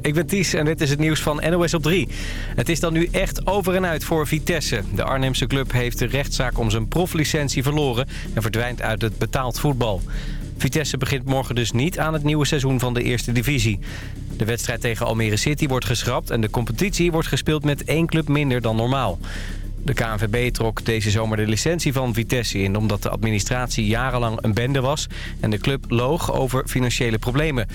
Ik ben Ties en dit is het nieuws van NOS op 3. Het is dan nu echt over en uit voor Vitesse. De Arnhemse club heeft de rechtszaak om zijn proflicentie verloren... en verdwijnt uit het betaald voetbal. Vitesse begint morgen dus niet aan het nieuwe seizoen van de eerste divisie. De wedstrijd tegen Almere City wordt geschrapt... en de competitie wordt gespeeld met één club minder dan normaal. De KNVB trok deze zomer de licentie van Vitesse in... omdat de administratie jarenlang een bende was... en de club loog over financiële problemen.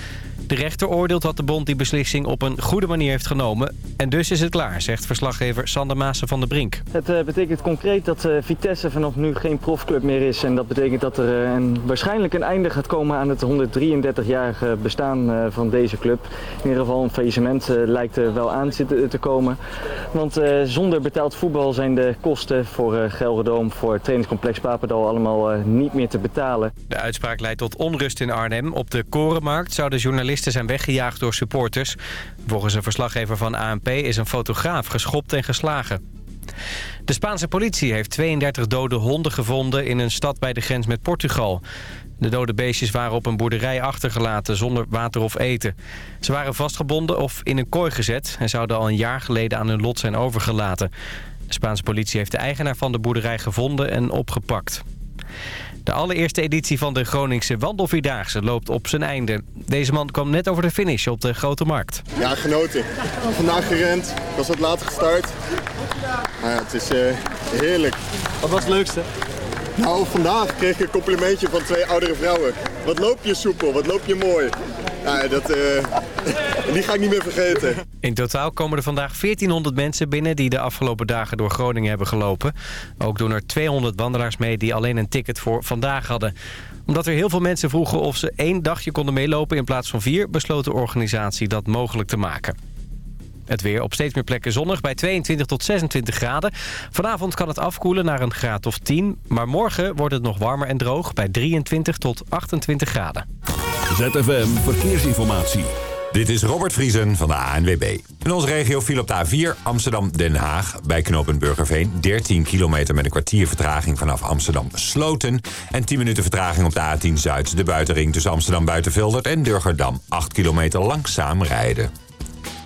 De rechter oordeelt dat de bond die beslissing op een goede manier heeft genomen. En dus is het klaar, zegt verslaggever Sander Maassen van de Brink. Het uh, betekent concreet dat uh, Vitesse vanaf nu geen profclub meer is. En dat betekent dat er een, waarschijnlijk een einde gaat komen aan het 133-jarige bestaan van deze club. In ieder geval een faillissement lijkt er wel aan te komen. Want zonder betaald voetbal zijn de kosten voor Gelredoom, voor het trainingscomplex Papendal allemaal niet meer te betalen. De uitspraak leidt tot onrust in Arnhem. Op de Korenmarkt zouden journalisten zijn weggejaagd door supporters. Volgens een verslaggever van ANP is een fotograaf geschopt en geslagen. De Spaanse politie heeft 32 dode honden gevonden in een stad bij de grens met Portugal. De dode beestjes waren op een boerderij achtergelaten zonder water of eten. Ze waren vastgebonden of in een kooi gezet en zouden al een jaar geleden aan hun lot zijn overgelaten. De Spaanse politie heeft de eigenaar van de boerderij gevonden en opgepakt. De allereerste editie van de Groningse Wandelvierdaagse loopt op zijn einde. Deze man kwam net over de finish op de Grote Markt. Ja, genoten. Vandaag gerend. Ik was wat later gestart. Maar ja, het is uh, heerlijk. Wat was het leukste? Nou, vandaag kreeg ik een complimentje van twee oudere vrouwen. Wat loop je soepel, wat loop je mooi. Ja, dat, uh, die ga ik niet meer vergeten. In totaal komen er vandaag 1400 mensen binnen die de afgelopen dagen door Groningen hebben gelopen. Ook doen er 200 wandelaars mee die alleen een ticket voor vandaag hadden. Omdat er heel veel mensen vroegen of ze één dagje konden meelopen in plaats van vier... besloot de organisatie dat mogelijk te maken. Het weer op steeds meer plekken zonnig bij 22 tot 26 graden. Vanavond kan het afkoelen naar een graad of 10. Maar morgen wordt het nog warmer en droog bij 23 tot 28 graden. ZFM Verkeersinformatie. Dit is Robert Vriesen van de ANWB. In onze regio viel op de A4 Amsterdam-Den Haag bij knooppunt Burgerveen 13 kilometer met een kwartier vertraging vanaf Amsterdam-Sloten. En 10 minuten vertraging op de A10 Zuid, de buitenring tussen Amsterdam-Buitenveldert en Durgerdam. 8 kilometer langzaam rijden.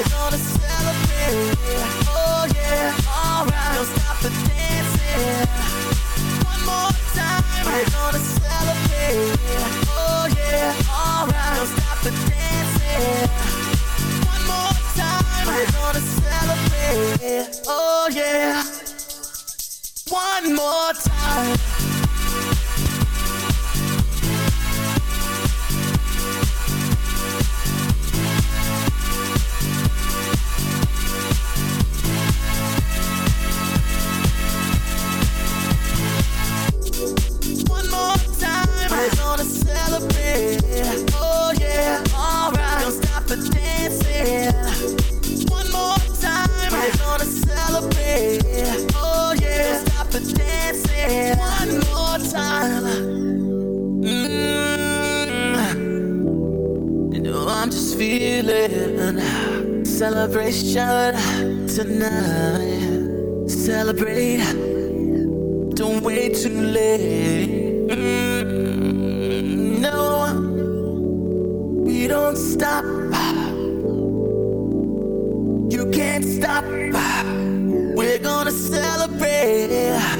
We're gonna celebrate. Oh yeah, alright Don't stop the dancing. One more time. We're gonna celebrate. Oh yeah, alright Don't stop the dancing. One more time. We're gonna celebrate. Oh yeah. One more time. celebrating, celebration tonight. Celebrate, don't wait too late. Mm, no, we don't stop. You can't stop. We're gonna celebrate.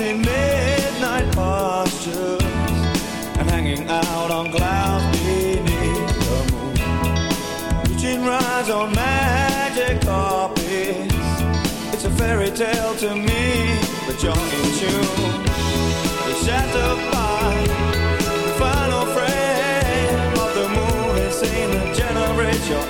In midnight postures and hanging out on clouds beneath the moon. Reaching rides on magic carpets. It's a fairy tale to me, but you're in tune. You're shattered by the final frame of the movie scene that generates your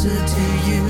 closer to you.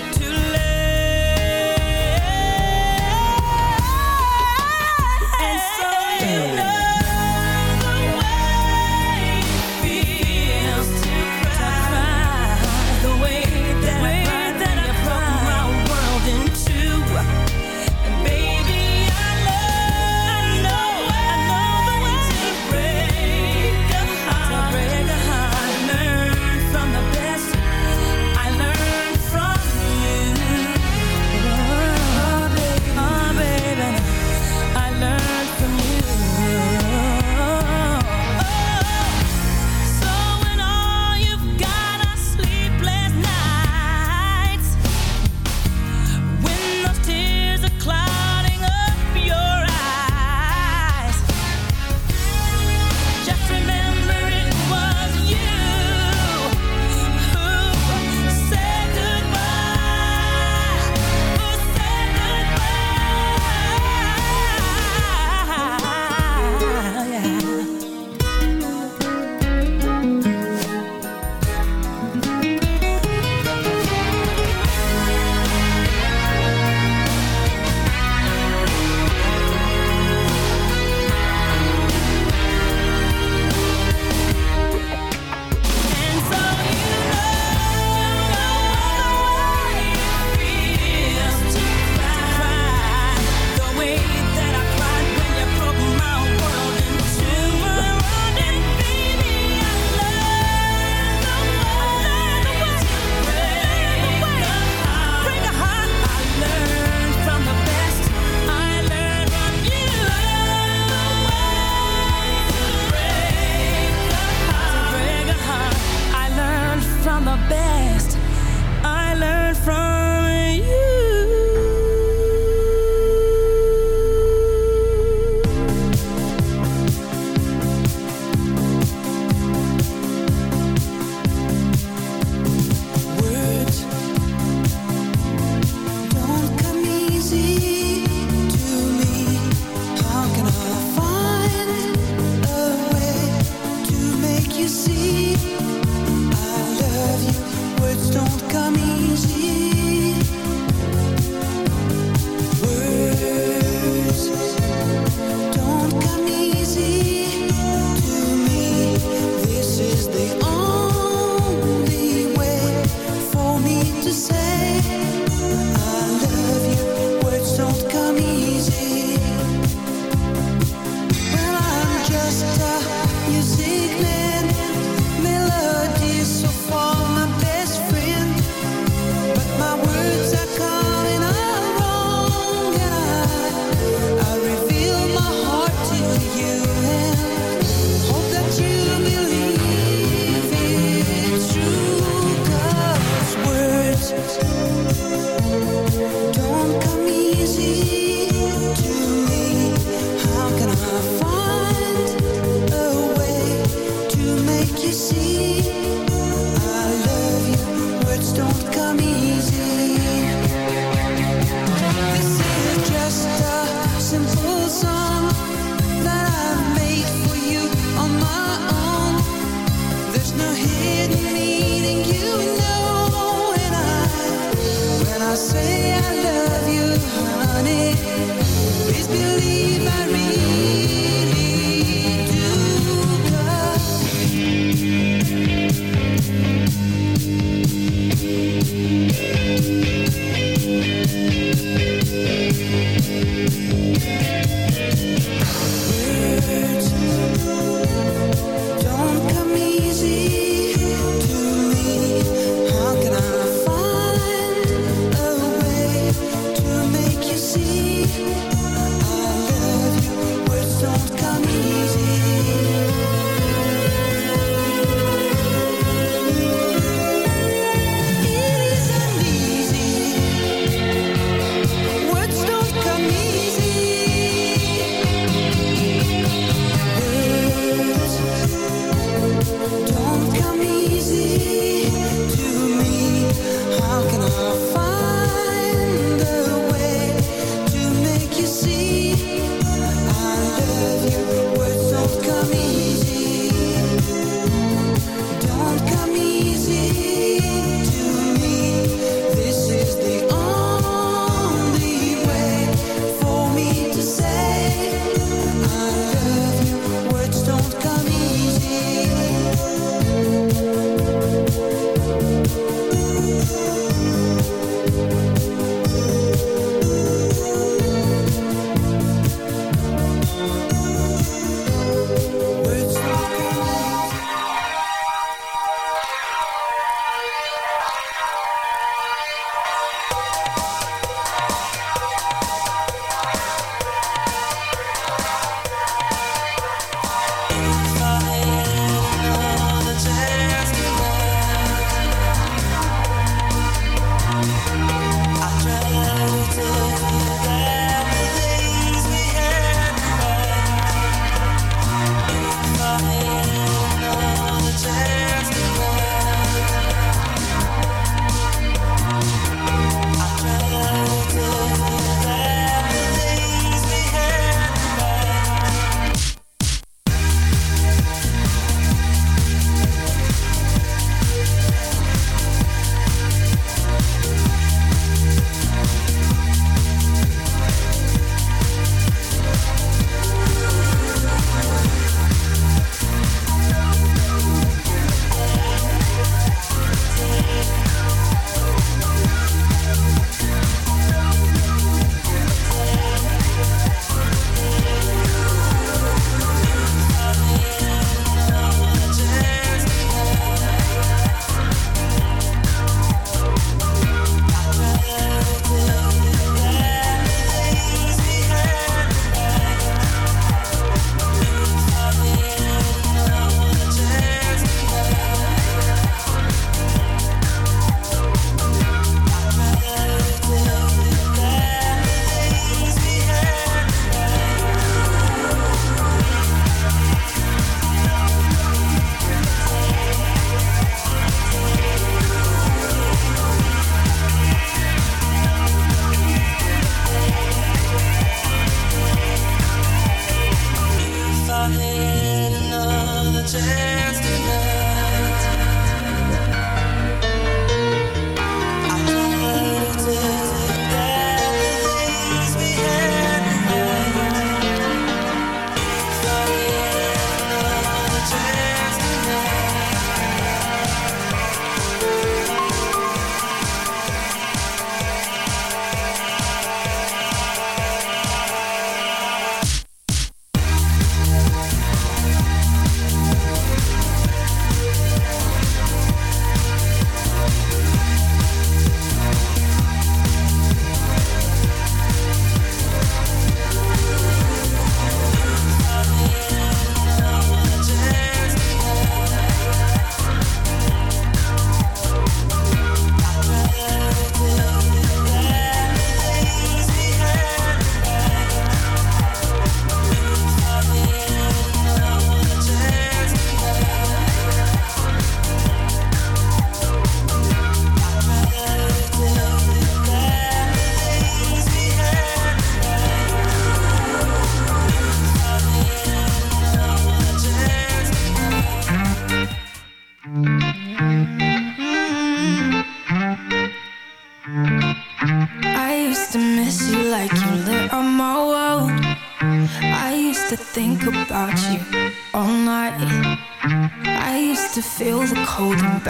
hurt me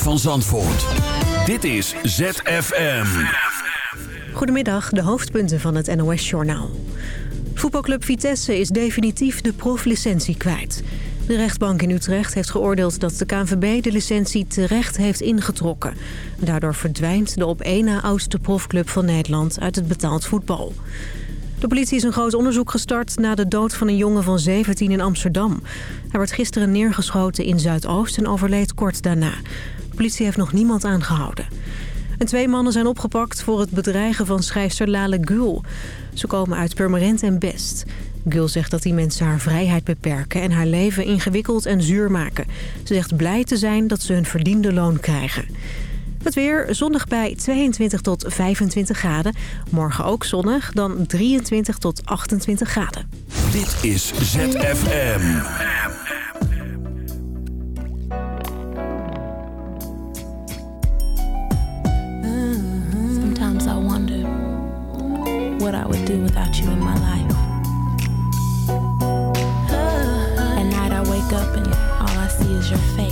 Van Zandvoort. Dit is ZFM. Goedemiddag, de hoofdpunten van het NOS-journaal. Voetbalclub Vitesse is definitief de proflicentie kwijt. De rechtbank in Utrecht heeft geoordeeld dat de KNVB de licentie terecht heeft ingetrokken. Daardoor verdwijnt de op één na oudste profclub van Nederland uit het betaald voetbal. De politie is een groot onderzoek gestart na de dood van een jongen van 17 in Amsterdam. Hij werd gisteren neergeschoten in Zuidoost en overleed kort daarna. Politie heeft nog niemand aangehouden. En twee mannen zijn opgepakt voor het bedreigen van schrijfster Lale Gül. Ze komen uit Purmerend en Best. Gül zegt dat die mensen haar vrijheid beperken en haar leven ingewikkeld en zuur maken. Ze zegt blij te zijn dat ze hun verdiende loon krijgen. Het weer zonnig bij 22 tot 25 graden. Morgen ook zonnig, dan 23 tot 28 graden. Dit is ZFM. Your face.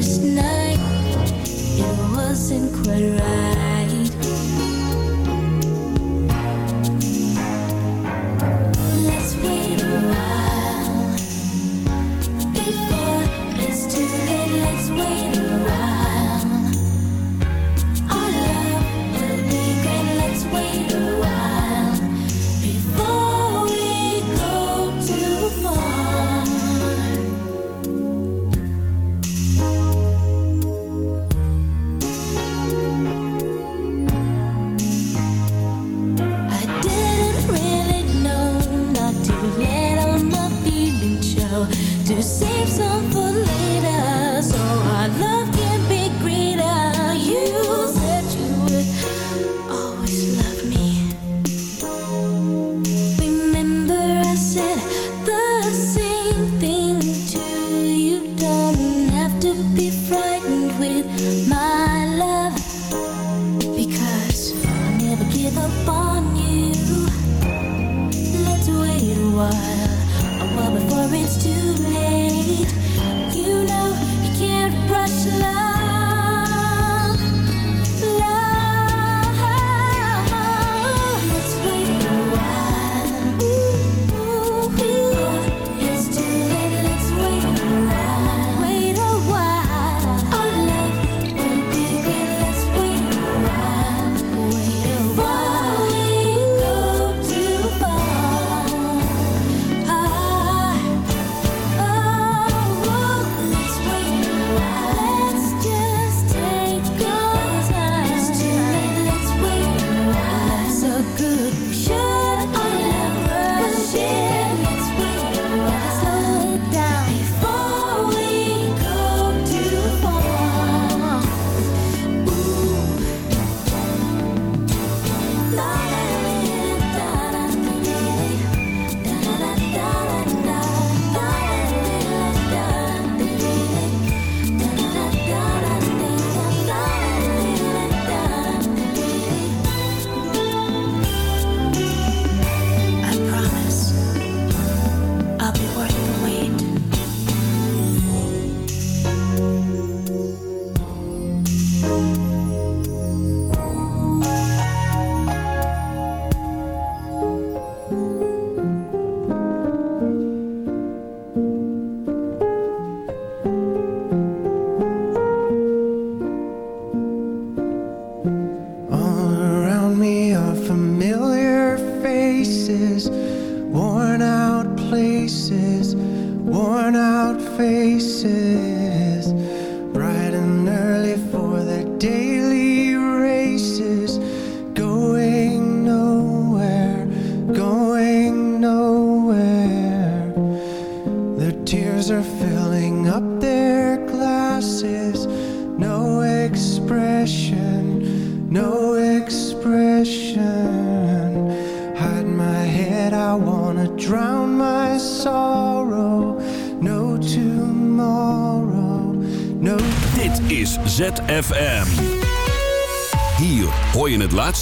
It wasn't quite right.